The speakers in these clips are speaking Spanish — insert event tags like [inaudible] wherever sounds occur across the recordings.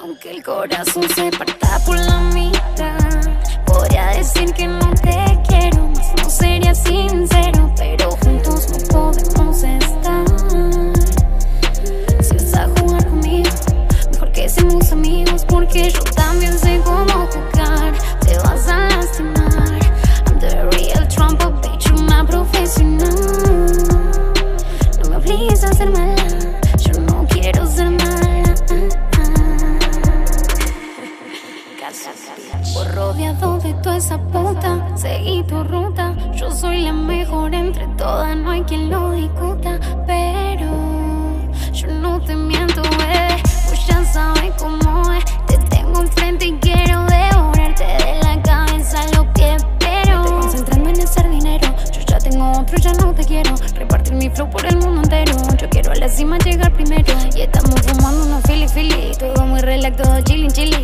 Aunque el corazón se parta por la mitad, podría decir que no te quiero, más no sería sincero, pero juntos no podemos estar. Si vas a jugar conmigo, mejor que seamos amigos, porque yo también sé cómo jugar. Te vas a seguí tu ruta. Yo soy la mejor entre todas, no hay quien lo discuta. Pero yo no te miento, bebé, pues ya sabes cómo es. Te tengo enfrente y quiero devorarte de la cabeza lo que espero. Estoy concentrando en hacer dinero. Yo ya tengo otro, ya no te quiero. Repartir mi flow por el mundo entero. Yo quiero a la cima llegar primero. Y estamos fumando unos fili fili. Todo muy relax, todo chilling chili.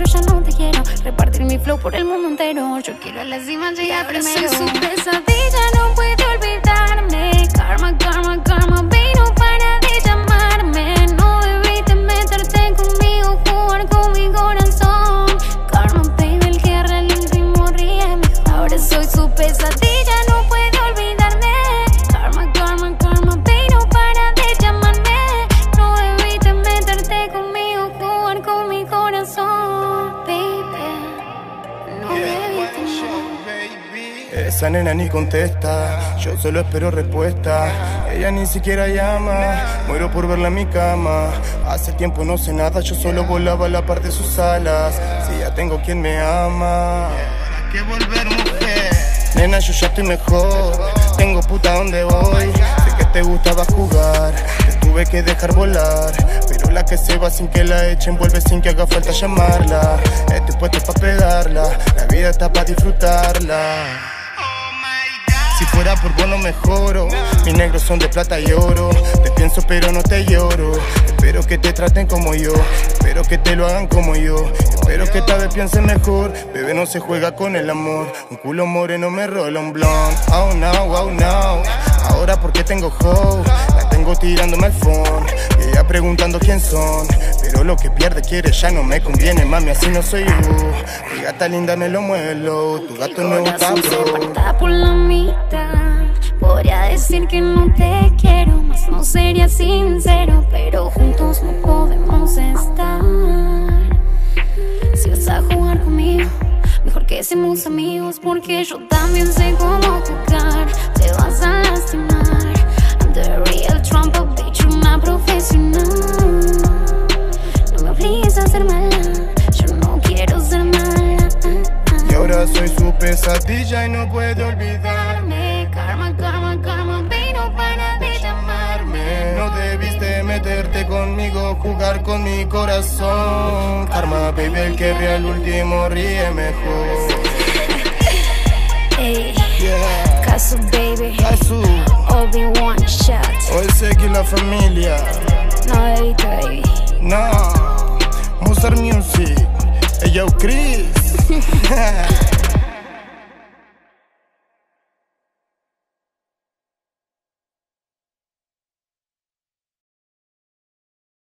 Ya no te quiero. Repartir mi flow por el mundo entero. Yo quiero a la cima llegar primero. Soy su pesadilla, no puedo Esa nena ni contesta, yo solo espero respuesta. Ella ni siquiera llama, muero por verla en mi cama. Hace tiempo no sé nada, yo solo volaba a la parte de sus alas. Si ya tengo quien me ama. ¿Para qué volver mujer? Nena, yo ya estoy mejor. Tengo puta donde voy. Sé que te gustaba jugar. Te tuve que dejar volar. Pero la que se va sin que la echen vuelve sin que haga falta llamarla. Estoy puesto pa' pegarla. La vida está pa' disfrutarla. Si fuera por vos no mejoro Mis negros son de plata y oro. Te pienso pero no te lloro. Espero que te traten como yo. Espero que te lo hagan como yo. Espero que esta vez piensen mejor. Bebé no se juega con el amor. Un culo moreno me rola un blond Oh no, oh no. Ahora porque tengo hoe La tengo tirándome al phone Preguntando quién son Pero lo que pierde quiere ya no me conviene Mami así no soy yo Mi gata linda me lo muelo Tu gato no está bro por la mitad. Podría decir que no te quiero, más no sería sincero, pero juntos no podemos estar. Si vas a jugar conmigo, mejor que seamos amigos, porque yo también sé cómo jugar. Te vas a pesadilla y no puedo olvidarme. Karma, karma, karma, baby, no para de llamarme. No debiste meterte conmigo, jugar con mi corazón. Karma, baby, el que ríe al último ríe mejor. Ey, Yeah, caso, baby, be one shot. hoy que la familia. No baby. No, Mozart Music. Yo, Chris. [laughs]